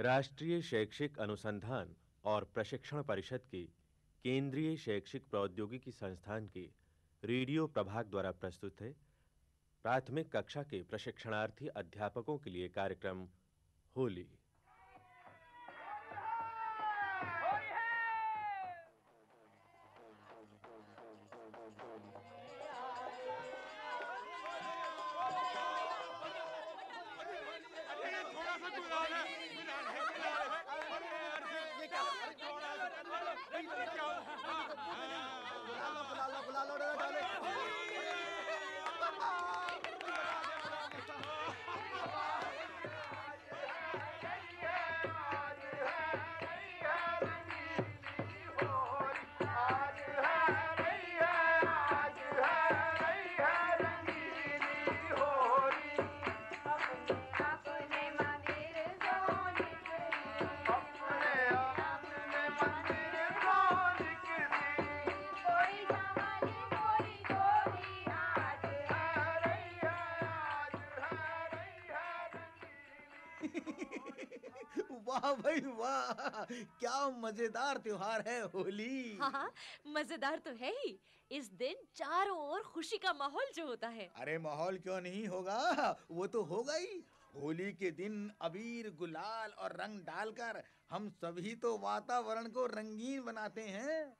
राष्ट्रीय शैक्षिक अनुसंधान और प्रशिक्षण परिषद के, केंद्रीय शैक्षिक प्रौद्योगिकी संस्थान के, रेडियो प्रभाग द्वारा प्रस्तुत है। प्राथमिक कक्षा के प्रशिक्षणार्थी अध्यापकों के लिए कार्यक्रम होली। वाह भाई वाह क्या मज़ेदार त्योहार है होली। हाँ हाँ मज़ेदार तो है ही। इस दिन चारों ओर खुशी का माहौल जो होता है। अरे माहौल क्यों नहीं होगा? वो तो होगा ही। होली के दिन अबीर गुलाल और रंग डालकर हम सभी तो वातावरण को रंगीन बनाते हैं।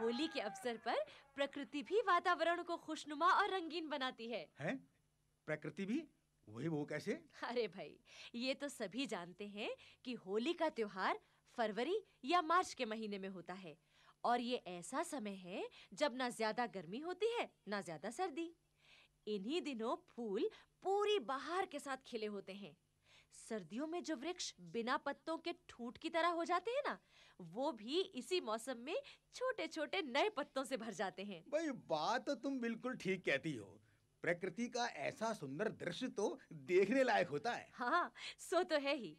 होली के अवसर पर प्रकृति भी वातावरण को खुशनुमा और रंगीन बनाती है। हैं? प्रकृति भी? वही वो कैसे? अरे भाई ये तो सभी जानते हैं कि होली का त्योहार फरवरी या मार्च के महीने में होता है। और ये ऐसा समय है जब ना ज़्यादा गर्मी होती है ना ज़्यादा सर्दी। इन्हीं दिनों फूल पूरी बहार के साथ खिले होते हैं। सर्दियों में जो वृक्ष बिना पत्तों के ठूंठ की तरह हो जाते हैं ना वो भी इसी मौसम में छोटे-छोटे नए पत्तों से भर जाते हैं। भाई बात तो तुम बिल्कुल ठीक कहती हो। प्रकृति का ऐसा सुंदर दृश्य तो देखने लायक होता है। हाँ सो तो है ही।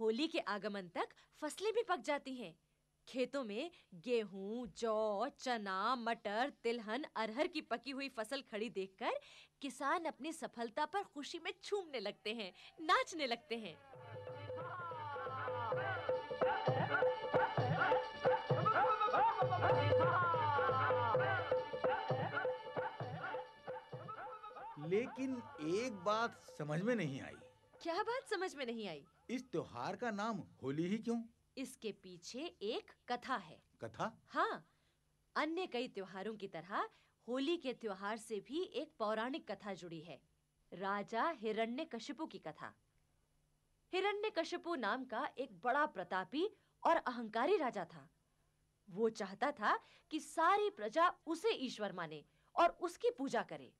होली के आगमन तक फ़सलें भी पक जाती हैं। खेतों में गेहूँ, जौ, चना, मटर, तिलहन, अरहर की पकी हुई फ़सल खड़ी देखकर किसान अपनी सफलता पर खुशी में झूमने लगते हैं, नाचने लगते हैं। लेकिन एक बात समझ में नहीं आई। क्या बात समझ में नहीं आई? इस त्योहार का नाम होली ही क्यों? इसके पीछे एक कथा है। कथा? हाँ अन्य कई त्योहारों की तरह होली के त्योहार से भी एक पौराणिक कथा जुड़ी है। राजा हिरण्यकशिपु की कथा। हिरण्यकशिपु नाम का एक बड़ा प्रतापी और अहंकारी राजा था। वो चाहता था कि सारी प्रजा उसे ईश्वर माने और उसकी पूजा करे।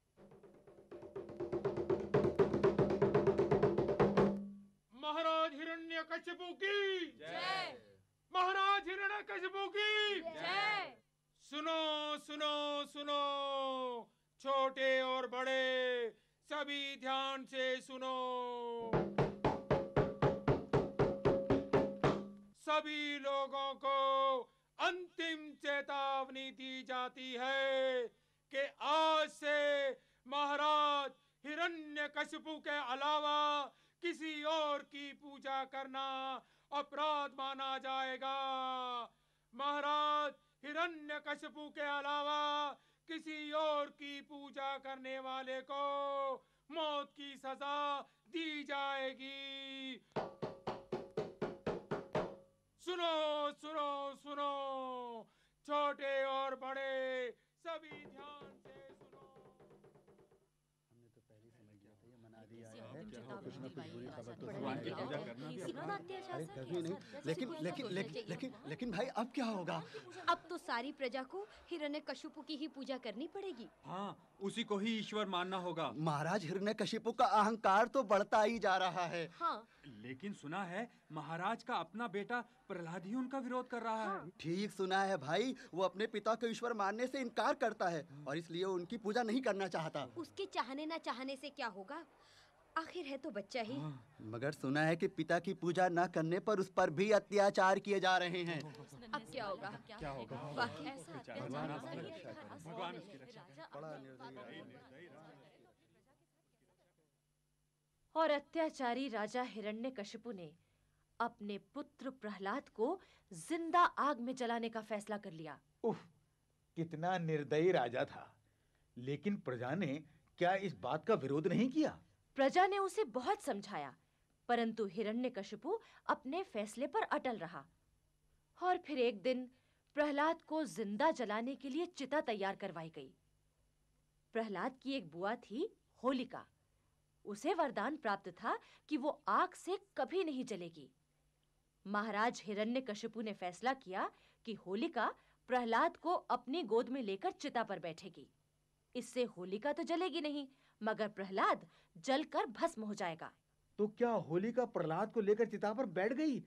महाराज हिरण्यकशिपु की महाराज हिरण्यकशिपु की। जय। सुनो सुनो सुनो छोटे और बड़े सभी ध्यान से सुनो। सभी लोगों को अंतिम चेतावनी दी जाती है कि आज से महाराज हिरण्यकशिपु के अलावा किसी और की पूजा करना अपराध माना जाएगा। महाराज हिरण्यकशिपु के अलावा किसी और की पूजा करने वाले को मौत की सजा दी जाएगी। सुनो सुनो सुनो छोटे और बड़े सभी ध्यान से सुनो। हमने तो पहले समझ लिया था ये मना दिया है। कुछ ना कुछ बुरी खबर तो है। लेकिन लेकिन लेकिन लेकिन लेकिन भाई अब क्या होगा? अब तो सारी प्रजा को हिरण्यकशिपु की ही पूजा करनी पड़ेगी। हाँ उसी को ही ईश्वर मानना होगा। महाराज हिरण्यकशिपु का अहंकार तो बढ़ता ही जा रहा है। हाँ। लेकिन सुना है महाराज का अपना बेटा प्रहलाद ही उनका विरोध कर रहा है। ठीक सुना है भाई वो अपने पिता को ईश्वर मानने से इनकार करता है और इसलिए उनकी पूजा नहीं करना चाहता। उसके चाहने ना चाहने से क्या होगा? आखिर है तो बच्चा ही। मगर सुना है कि पिता की पूजा न करने पर उस पर भी अत्याचार किए जा रहे हैं। अब क्या होगा? क्या होगा? ही भगवान और अत्याचारी राजा हिरण्य हिरण्यकशिपु ने अपने पुत्र प्रहलाद को ज़िंदा आग में जलाने का फैसला कर लिया। उफ कितना निर्दयी राजा था। लेकिन प्रजा ने क्या इस बात का विरोध नहीं किया? प्रजा ने उसे बहुत समझाया, परंतु हिरण्यकशिपु अपने फैसले पर अटल रहा। और फिर एक दिन प्रहलाद को ज़िंदा जलाने के लिए चिता तैयार करवाई गई। प्रहलाद की एक बुआ थी, होलिका। उसे वरदान प्राप्त था कि वो आग से कभी नहीं जलेगी। महाराज हिरण्यकशिपु ने फैसला किया कि होलिका प्रहलाद को अपनी गोद में लेकर चिता पर बैठेगी। इससे होलिका तो जलेगी नहीं मगर प्रहलाद जलकर भस्म हो जाएगा तो क्या होलिका प्रहलाद को लेकर चिता पर बैठ गई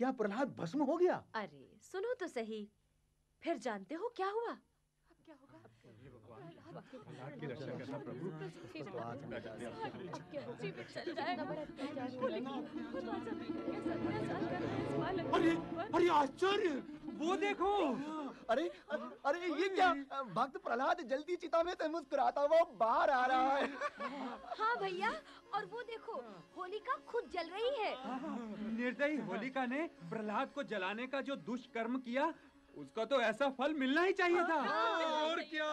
क्या प्रहलाद भस्म हो गया अरे सुनो तो सही फिर जानते हो क्या हुआ अब क्या होगा प्रहलाद की रक्षा करना प्रभु अरे अरे आश्चर्य वो देखो। अरे अरे ये क्या? भक्त प्रहलाद जल्दी चिता में से मुस्कुराता हुआ बाहर आ रहा है। हाँ भैया और वो देखो होलिका खुद जल रही है। निर्दयी होलिका ने प्रहलाद को जलाने का जो दुष्कर्म किया उसका तो ऐसा फल मिलना ही चाहिए था। और क्या?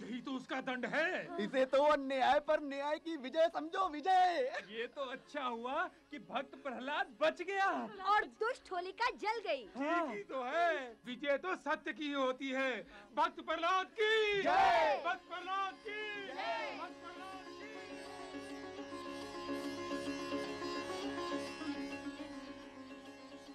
यही तो उसका दंड है। इसे तो अन्याय पर न्याय की विजय समझो विजय। ये तो अच्छा हुआ कि भक्त प्रहलाद बच गया। और दुष्ट होलिका जल गई। ठीक ही तो है। विजय तो सत्य की ही होती है। भक्त प्रहलाद की जय! भक्त प्रहलाद की भक्त प्रहलाद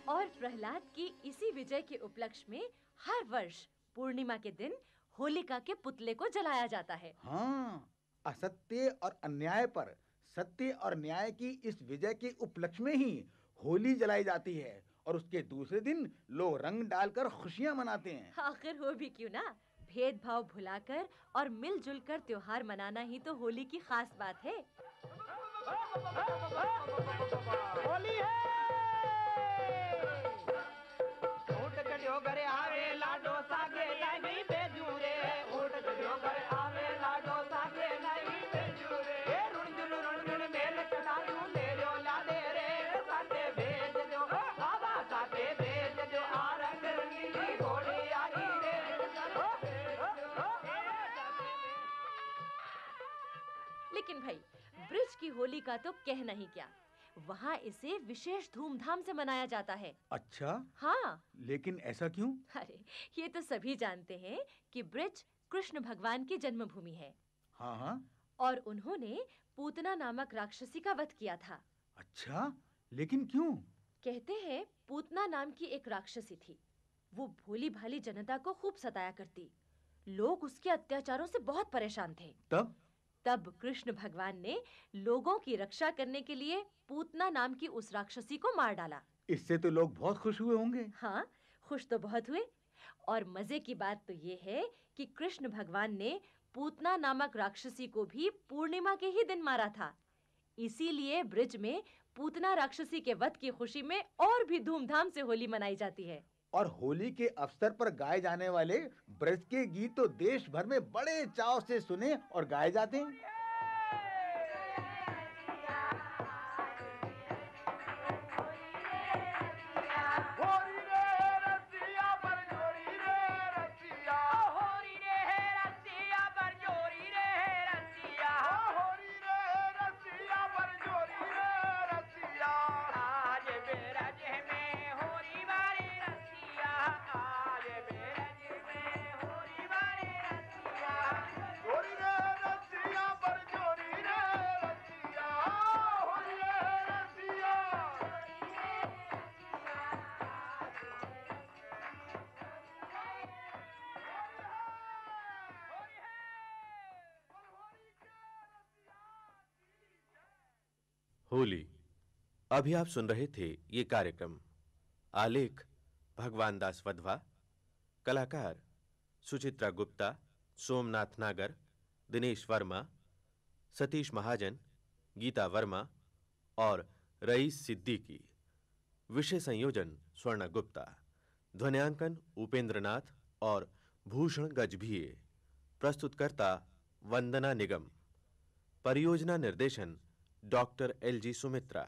और प्रहलाद की इसी विजय के उपलक्ष्य में हर वर्ष पूर्णिमा के दिन होलिका के पुतले को जलाया जाता है। हाँ असत्य और अन्याय पर सत्य और न्याय की इस विजय के उपलक्ष्य में ही होली जलाई जाती है और उसके दूसरे दिन लोग रंग डालकर खुशियाँ मनाते हैं। आखिर हो भी क्यों ना? भेदभाव भुलाकर और मिलजुल कर त्योहार मनाना ही तो होली की खास बात है। होली है। लेकिन भाई ब्रिज की होली का तो कहना ही क्या। वहाँ इसे विशेष धूमधाम से मनाया जाता है। अच्छा? हाँ। लेकिन ऐसा क्यों? अरे ये तो सभी जानते हैं कि ब्रिज कृष्ण भगवान की जन्मभूमि है। हाँ हाँ। और उन्होंने पूतना नामक राक्षसी का वध किया था। अच्छा? लेकिन क्यों? कहते हैं पूतना नाम की एक राक्षसी थी। वो भोली भाली जनता को खूब सताया करती। लोग उसके अत्याचारों से बहुत परेशान थे। तब? तब कृष्ण भगवान ने लोगों की रक्षा करने के लिए पूतना नाम की उस राक्षसी को मार डाला। इससे तो लोग बहुत खुश हुए होंगे। हाँ खुश तो बहुत हुए। और मज़े की बात तो ये है कि कृष्ण भगवान ने पूतना नामक राक्षसी को भी पूर्णिमा के ही दिन मारा था। इसीलिए ब्रिज में पूतना राक्षसी के वध की खुशी में और भी धूमधाम से होली मनाई जाती है। और होली के अवसर पर गाए जाने वाले ब्रज के गीत तो देश भर में बड़े चाव से सुने और गाए जाते हैं। होली। अभी आप सुन रहे थे ये कार्यक्रम। आलेख, भगवान दास वधवा। कलाकार, सुचित्रा गुप्ता, सोमनाथ नागर, दिनेश वर्मा, सतीश महाजन, गीता वर्मा और रईस सिद्दीकी। विषय संयोजन, स्वर्ण गुप्ता। ध्वनियांकन, उपेंद्रनाथ और भूषण गजभिये। प्रस्तुतकर्ता, वंदना निगम। परियोजना निर्देशन डॉक्टर एल जी सुमित्रा।